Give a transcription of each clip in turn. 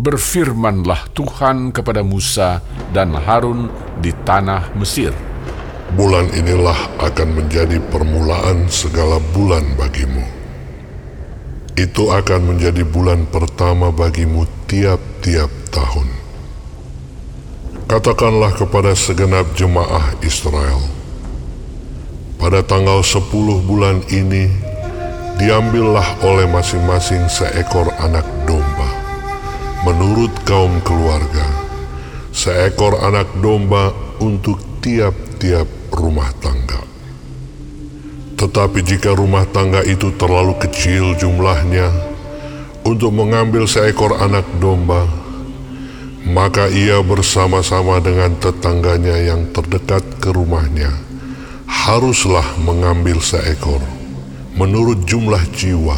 Berfirmanlah Tuhan kepada Musa dan Harun di tanah Mesir. Bulan inilah akan menjadi permulaan segala bulan bagimu. Itu akan menjadi bulan pertama bagimu tiap-tiap tahun. Katakanlah kepada segenap jemaah Israel, pada tanggal 10 bulan ini, diambillah oleh masing-masing seekor anak domba, menurut kaum keluarga, seekor anak domba untuk tiap-tiap rumah tangga. Tetapi jika rumah tangga itu terlalu kecil jumlahnya untuk mengambil seekor anak domba, maka ia bersama-sama dengan tetangganya yang terdekat ke rumahnya haruslah mengambil seekor menurut jumlah jiwa.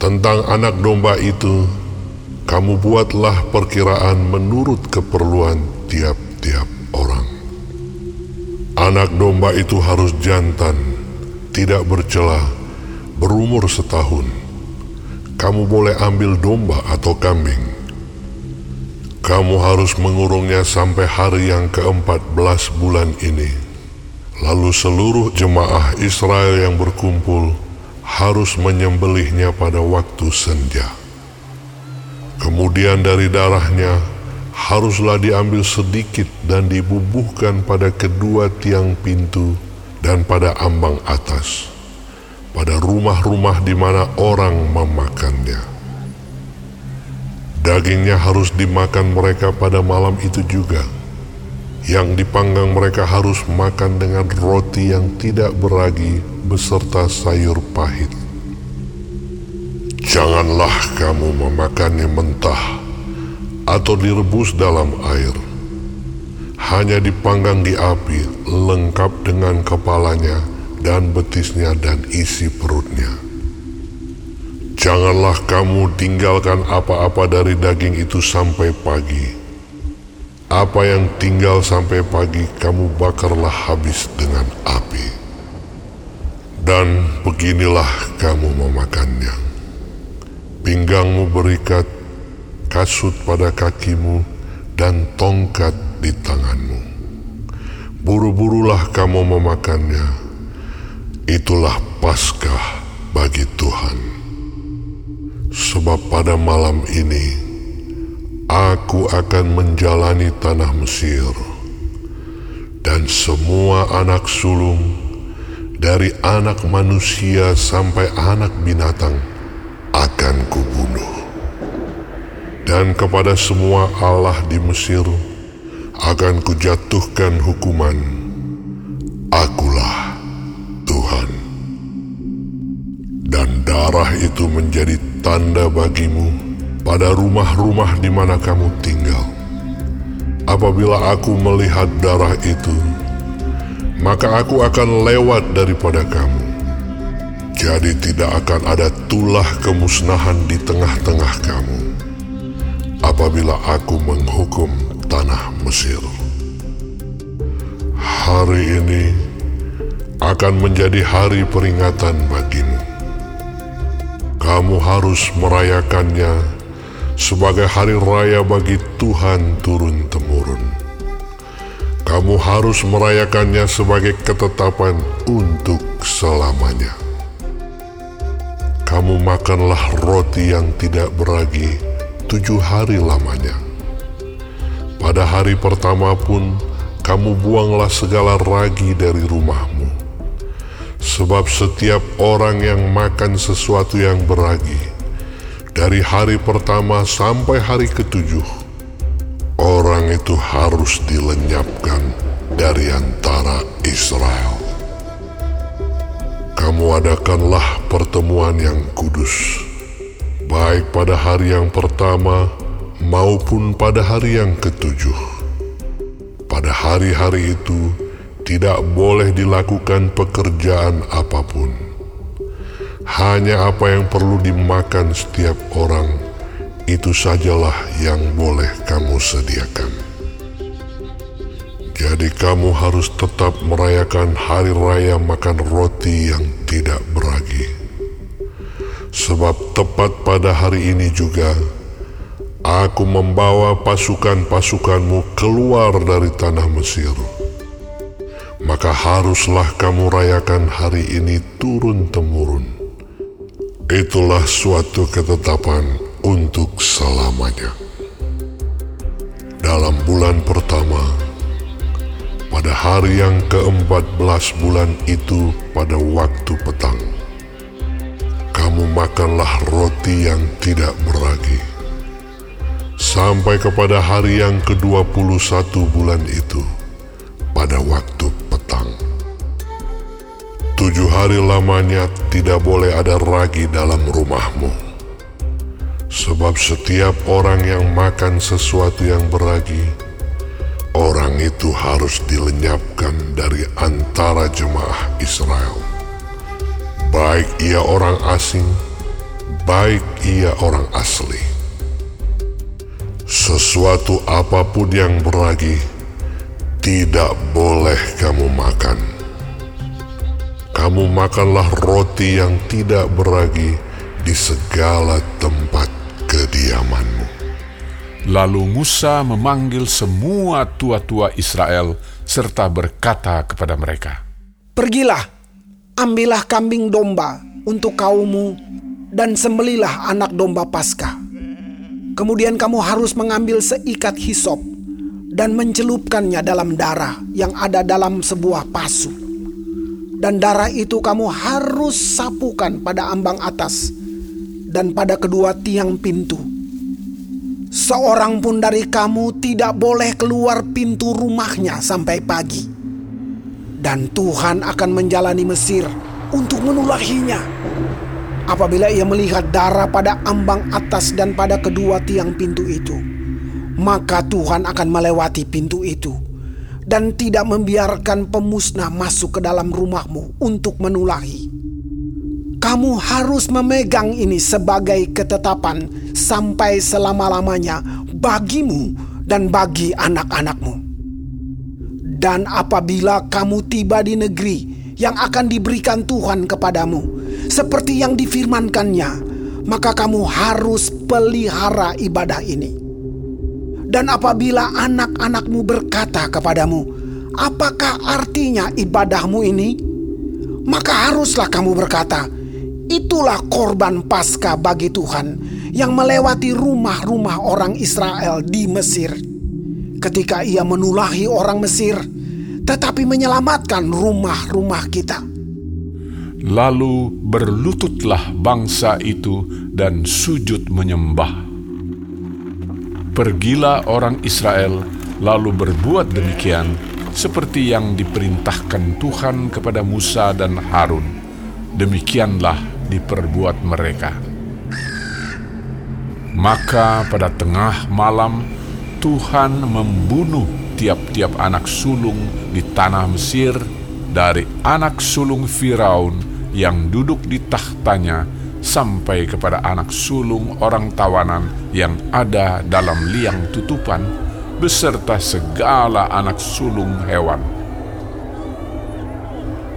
Tentang anak domba itu, kamu buatlah perkiraan menurut keperluan tiap-tiap orang. Anak domba itu harus jantan, tidak bercela, berumur setahun. Kamu boleh ambil domba atau kambing kamu harus mengurungnya sampai hari yang keempat belas bulan ini. Lalu seluruh jemaah Israel yang berkumpul harus menyembelihnya pada waktu senja. Kemudian dari darahnya haruslah diambil sedikit dan dibubuhkan pada kedua tiang pintu dan pada ambang atas, pada rumah-rumah di mana orang memakannya. Dagingnya harus dimakan mereka pada malam itu juga. Yang dipanggang mereka harus makan dengan roti yang tidak beragi beserta sayur pahit. Janganlah kamu memakannya mentah atau direbus dalam air. Hanya dipanggang di api lengkap dengan kepalanya dan betisnya dan isi perutnya. Janganlah kamu tinggalkan apa-apa dari daging itu sampai pagi. Apa yang tinggal sampai pagi kamu bakarlah habis dengan api. Dan beginilah kamu memakannya. Pinggangmu berikat, kasut pada kakimu, dan tongkat di tanganmu. Buru-burulah kamu memakannya. Itulah Paskah bagi Tuhan. Sebab pada malam ini aku akan menjalani tanah Mesir dan semua anak sulung dari anak manusia sampai anak binatang akan kubunuh. Dan kepada semua Allah di Mesir akan kujatuhkan hukuman. Akulah Tuhan. Dan darah itu menjadi tanda bagimu pada rumah-rumah di mana kamu tinggal. Apabila aku melihat darah itu, maka aku akan lewat daripada kamu. Jadi tidak akan ada tulah kemusnahan di tengah-tengah kamu apabila aku menghukum tanah Mesir. Hari ini akan menjadi hari peringatan bagimu kamu harus merayakannya sebagai hari raya bagi Tuhan turun-temurun. Kamu harus merayakannya sebagai ketetapan untuk selamanya. Kamu makanlah roti yang tidak beragi tujuh hari lamanya. Pada hari pertama pun, kamu buanglah segala ragi dari rumahmu Sebab setiap orang yang makan sesuatu yang beragi, dari hari pertama sampai hari ketujuh, orang itu harus dilenyapkan dari antara Israel. Kamu adakanlah pertemuan yang kudus, baik pada hari yang pertama maupun pada hari yang ketujuh. Pada hari-hari itu, tidak boleh dilakukan pekerjaan apa pun. Hanya apa yang perlu dimakan setiap orang, itu sajalah yang boleh kamu sediakan. Jadi kamu harus tetap merayakan hari raya makan roti yang tidak beragi. Sebab tepat pada hari ini juga, Aku membawa pasukan-pasukanmu keluar dari tanah Mesir. Maka haruslah kamu rayakan hari ini turun-temurun. Itulah suatu ketetapan untuk selamanya. Dalam bulan pertama, hari yang keempat belas bulan itu pada waktu petang, kamu makanlah roti yang tidak beragi sampai kepada hari yang ke-21 bulan itu pada waktu petang. Tujuh hari lamanya tidak boleh ada ragi dalam rumahmu. Sebab setiap orang yang makan sesuatu yang beragi, orang itu harus dilenyapkan dari antara jemaah Israel. Baik ia orang asing, baik ia orang asli sesuatu apa pun yang beragi tidak boleh kamu makan. Kamu makanlah roti yang tidak beragi di segala tempat kediamanmu. Lalu Musa memanggil semua tua-tua Israel serta berkata kepada mereka, Pergilah, ambillah kambing domba untuk kaummu dan sembelilah anak domba Paskah Kemudian kamu harus mengambil seikat hisop dan mencelupkannya dalam darah yang ada dalam sebuah pasu. Dan darah itu kamu harus sapukan pada ambang atas dan pada kedua tiang pintu. Seorang pun dari kamu tidak boleh keluar pintu rumahnya sampai pagi. Dan Tuhan akan menjalani Mesir untuk menulahinya Apabila ia melihat darah pada ambang atas dan pada kedua tiang pintu itu, maka Tuhan akan melewati pintu itu dan tidak membiarkan pemusnah masuk ke dalam rumahmu untuk menulahi. Kamu harus memegang ini sebagai ketetapan sampai selama-lamanya bagimu dan bagi anak-anakmu. Dan apabila kamu tiba di negeri yang akan diberikan Tuhan kepadamu, seperti yang difirmankannya, maka kamu harus pelihara ibadah ini. Dan apabila anak-anakmu berkata kepadamu, "Apakah artinya ibadahmu ini?" maka haruslah kamu berkata, "Itulah korban Paskah bagi Tuhan yang melewati rumah-rumah orang Israel di Mesir." Ketika ia menulahi orang Mesir, tetapi menyelamatkan rumah-rumah kita. Lalu berlututlah bangsa itu dan sujud menyembah. Pergilah orang Israel lalu berbuat demikian seperti yang diperintahkan Tuhan kepada Musa dan Harun. Demikianlah diperbuat mereka. Maka pada tengah malam Tuhan membunuh tiap-tiap anak sulung di tanah Mesir dari anak sulung Firaun yang duduk di tahtanya sampai kepada anak sulung orang tawanan yang ada dalam liang tutupan beserta segala anak sulung hewan.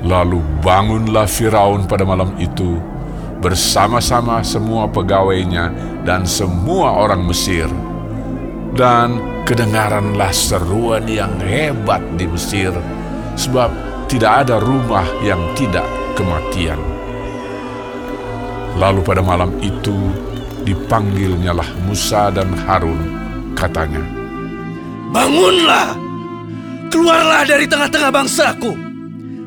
Lalu bangunlah Firaun pada malam itu bersama-sama semua pegawainya dan semua orang Mesir. Dan kedengaranlah seruan yang hebat di Mesir sebab tidak ada rumah yang tidak kematian. Lalu pada malam itu dipanggilnyalah Musa dan Harun, katanya, Bangunlah, keluarlah dari tengah-tengah bangsaku,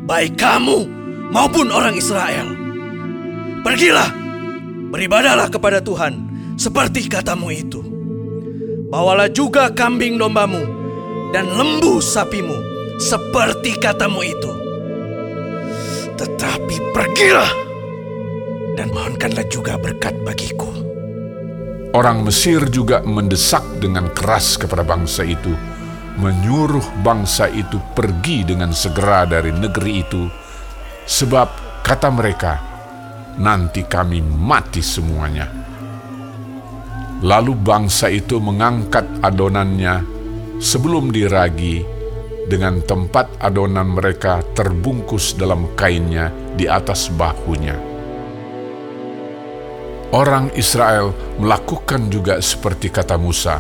baik kamu maupun orang Israel. Pergilah, beribadalah kepada Tuhan seperti katamu itu. Bawalah juga kambing dombamu dan lembu sapimu seperti katamu itu tetapi pergilah dan mohonkanlah juga berkat bagiku. Orang Mesir juga mendesak dengan keras kepada bangsa itu, menyuruh bangsa itu pergi dengan segera dari negeri itu, sebab kata mereka, nanti kami mati semuanya. Lalu bangsa itu mengangkat adonannya sebelum diragi dengan tempat adonan mereka terbungkus dalam kainnya di atas bahunya. Orang Israel melakukan juga seperti kata Musa.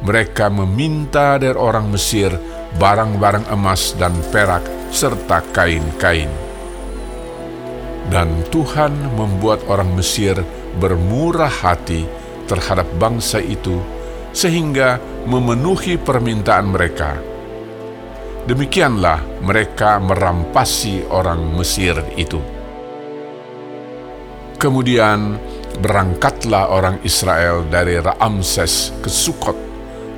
Mereka meminta dari orang Mesir barang-barang emas dan perak serta kain-kain. Dan Tuhan membuat orang Mesir bermurah hati terhadap bangsa itu sehingga memenuhi permintaan mereka. Demikianlah mereka merampasi orang Mesir itu. Kemudian berangkatlah orang Israel dari Ramses ke Sukot.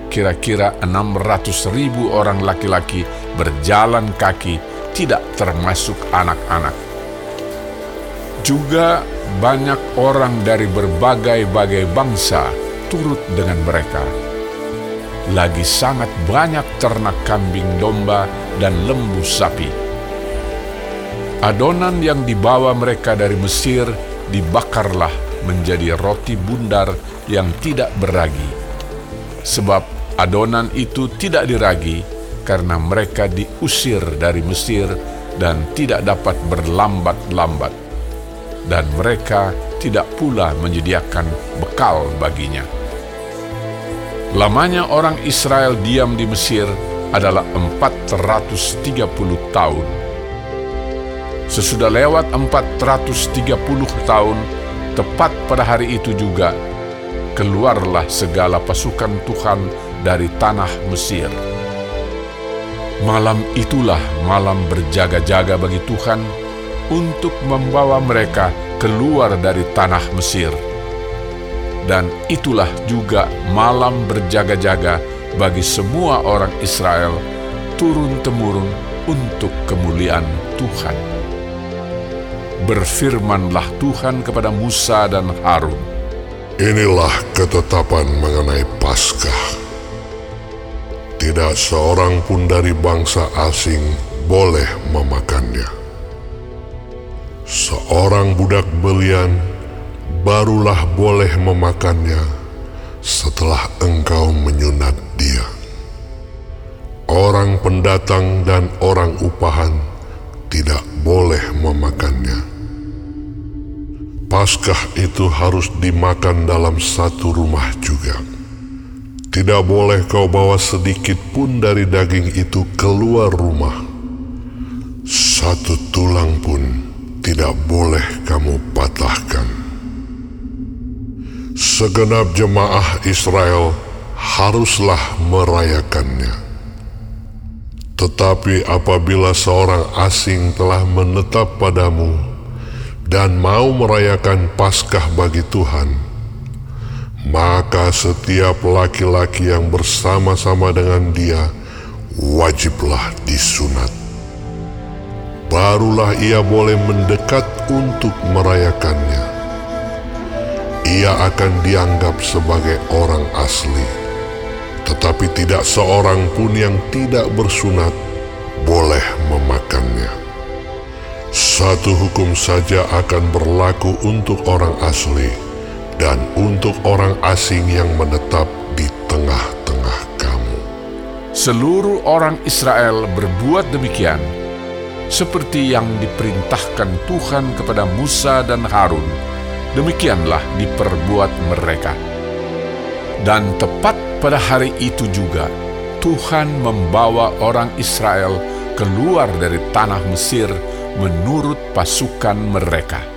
Kira-kira 600 ribu orang laki-laki berjalan kaki, tidak termasuk anak-anak. Juga banyak orang dari berbagai-bagai bangsa turut dengan mereka. Lagi sangat banyak ternak kambing domba dan lembu sapi. Adonan yang dibawa mereka dari Mesir dibakarlah menjadi roti bundar yang tidak beragi. Sebab adonan itu tidak diragi karena mereka diusir dari Mesir dan tidak dapat berlambat-lambat. Dan mereka tidak pula menyediakan bekal baginya. Lamanya orang Israel diam di Mesir adalah 430 tahun Sesudah lewat 430 tahun, tepat pada hari itu juga, keluarlah segala pasukan Tuhan dari tanah Mesir. Malam itulah malam berjaga-jaga bagi Tuhan untuk membawa mereka keluar dari tanah Mesir. Dan itulah juga malam berjaga-jaga bagi semua orang Israel turun-temurun untuk kemuliaan Tuhan berfirmanlah Tuhan kepada Musa dan Harun. Inilah ketetapan mengenai Paskah. Tidak seorang pun dari bangsa asing boleh memakannya. Seorang budak belian barulah boleh memakannya setelah engkau menyunat dia. Orang pendatang dan orang upahan tidak boleh memakannya Paskah itu harus dimakan dalam satu rumah juga. Tidak boleh kau bawa sedikit pun dari daging itu keluar rumah. Satu tulang pun tidak boleh kamu patahkan. Segenap jemaah Israel haruslah merayakannya. Tetapi apabila seorang asing telah menetap padamu, dan mau merayakan Paskah bagi Tuhan, maka setiap laki-laki yang bersama-sama dengan dia wajiblah disunat. Barulah ia boleh mendekat untuk merayakannya. Ia akan dianggap sebagai orang asli, tetapi tidak seorang pun yang tidak bersunat boleh memakannya. Satu hukum saja akan berlaku untuk orang asli dan untuk orang asing yang menetap di tengah-tengah kamu. Seluruh orang Israel berbuat demikian, seperti yang diperintahkan Tuhan kepada Musa dan Harun. Demikianlah diperbuat mereka. Dan tepat pada hari itu juga, Tuhan membawa orang Israel keluar dari tanah Mesir menurut pasukan mereka.